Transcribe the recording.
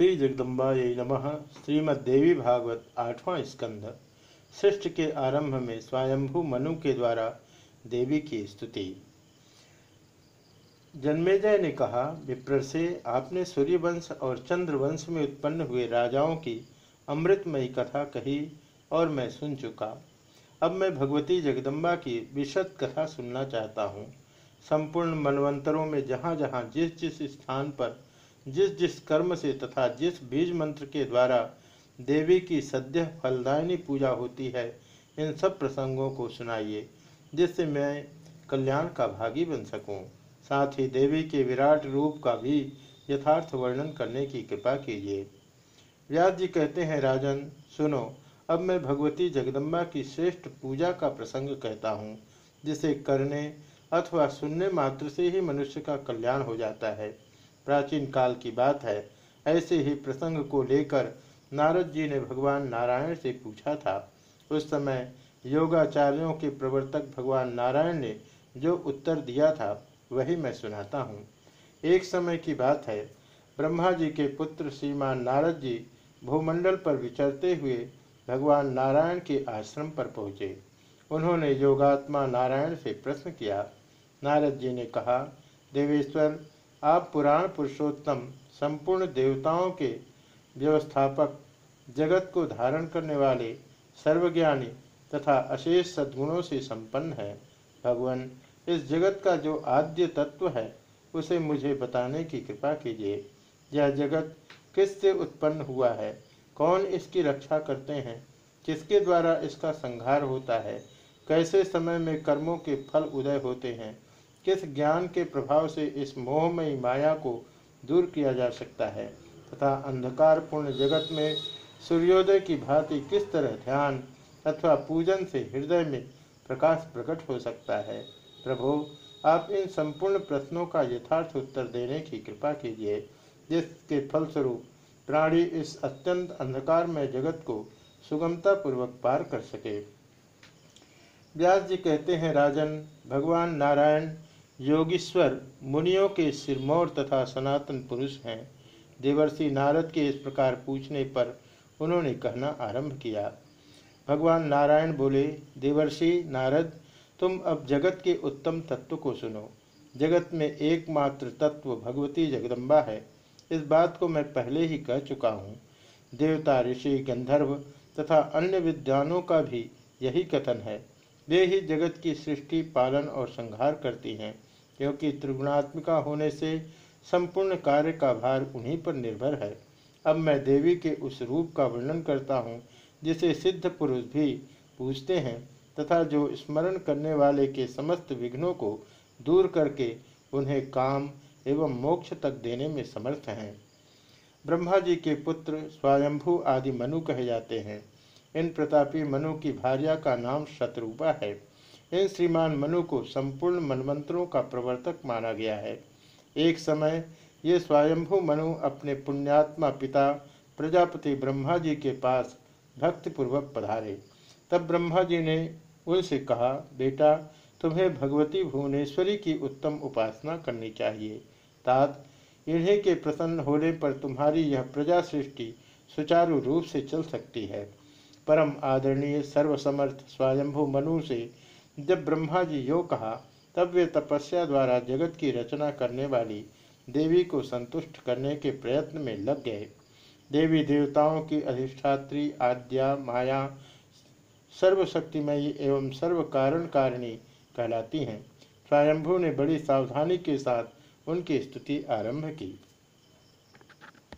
श्री जगदम्बायै नमः। श्रीमद्देवी भागवत आठवां स्कंध। सृष्टि के आरंभ में स्वयंभू मनु के द्वारा देवी की स्तुति। जन्मेजय ने कहा, विप्र से आपने सूर्यवंश और चंद्रवंश में उत्पन्न हुए राजाओं की अमृतमयी कथा कही और मैं सुन चुका। अब मैं भगवती जगदम्बा की विशद कथा सुनना चाहता हूँ। संपूर्ण मनवंतरों में जहाँ जहाँ जिस जिस स्थान पर जिस जिस कर्म से तथा जिस बीज मंत्र के द्वारा देवी की सद्य फलदायिनी पूजा होती है, इन सब प्रसंगों को सुनाइए, जिससे मैं कल्याण का भागी बन सकूँ। साथ ही देवी के विराट रूप का भी यथार्थ वर्णन करने की कृपा कीजिए व्यास जी कहते हैं, राजन, सुनो, अब मैं भगवती जगदम्बा की श्रेष्ठ पूजा का प्रसंग कहता हूँ, जिसे करने अथवा सुनने मात्र से ही मनुष्य का कल्याण हो जाता है प्राचीन काल की बात है। ऐसे ही प्रसंग को लेकर नारद जी ने भगवान नारायण से पूछा था। उस समय योगाचार्यों के प्रवर्तक भगवान नारायण ने जो उत्तर दिया था, वही मैं सुनाता हूँ। एक समय की बात है। ब्रह्मा जी के पुत्र श्रीमान नारद जी भूमंडल पर विचरते हुए भगवान नारायण के आश्रम पर पहुँचे। उन्होंने योगात्मा नारायण से प्रश्न किया। नारद जी ने कहा, देवेश्वर आप पुराण पुरुषोत्तम, संपूर्ण देवताओं के व्यवस्थापक, जगत को धारण करने वाले सर्वज्ञानी तथा अशेष सद्गुणों से संपन्न है। भगवान, इस जगत का जो आद्य तत्व है, उसे मुझे बताने की कृपा कीजिए। यह जगत किससे उत्पन्न हुआ है? कौन इसकी रक्षा करते हैं? किसके द्वारा इसका संहार होता है? कैसे समय में कर्मों के फल उदय होते हैं? किस ज्ञान के प्रभाव से इस मोहमयी माया को दूर किया जा सकता है? तथा अंधकार पूर्ण जगत में सूर्योदय की भांति किस तरह ध्यान अथवा पूजन से हृदय में प्रकाश प्रकट हो सकता है? प्रभु, आप इन संपूर्ण प्रश्नों का यथार्थ उत्तर देने की कृपा कीजिए, जिसके फलस्वरूप प्राणी इस अत्यंत अंधकार में जगत को सुगमता पूर्वक पार कर सके। व्यास जी कहते हैं, राजन, भगवान नारायण योगीश्वर मुनियों के सिरमौर तथा सनातन पुरुष हैं। देवर्षि नारद के इस प्रकार पूछने पर उन्होंने कहना आरंभ किया। भगवान नारायण बोले, देवर्षि नारद, तुम अब जगत के उत्तम तत्व को सुनो। जगत में एकमात्र तत्व भगवती जगदम्बा है। इस बात को मैं पहले ही कह चुका हूँ। देवता, ऋषि, गंधर्व तथा अन्य विद्वानों का भी यही कथन है। वे ही जगत की सृष्टि, पालन और संहार करती हैं। क्योंकि त्रिगुणात्मिका होने से संपूर्ण कार्य का भार उन्हीं पर निर्भर है। अब मैं देवी के उस रूप का वर्णन करता हूँ, जिसे सिद्ध पुरुष भी पूछते हैं, तथा जो स्मरण करने वाले के समस्त विघ्नों को दूर करके उन्हें काम एवं मोक्ष तक देने में समर्थ हैं। ब्रह्मा जी के पुत्र स्वयंभू आदि मनु कहे जाते हैं। इन प्रतापी मनु की भार्या का नाम शत्रुपा है। इन श्रीमान मनु को संपूर्ण मनमंत्रों का प्रवर्तक माना गया है। एक समय ये स्वयंभू मनु अपने पुण्यात्मा पिता, प्रजापति ब्रह्मा जी के पास भक्तिपूर्वक पधारे। तब ब्रह्मा जी ने उनसे कहा, बेटा, तुम्हें भगवती भुवनेश्वरी की उत्तम उपासना करनी चाहिए। तात, इन्हें के प्रसन्न होने पर तुम्हारी यह प्रजा सृष्टि सुचारू रूप से चल सकती है। परम आदरणीय सर्वसमर्थ स्वयंभू मनु से जब ब्रह्मा जी यो कहा, तब वे तपस्या द्वारा जगत की रचना करने वाली देवी को संतुष्ट करने के प्रयत्न में लग गए। देवी देवताओं की अधिष्ठात्री, आद्या, माया, सर्वशक्तिमयी एवं सर्व कारण कारिणी कहलाती हैं। स्वयंभू ने बड़ी सावधानी के साथ उनकी स्तुति आरंभ की।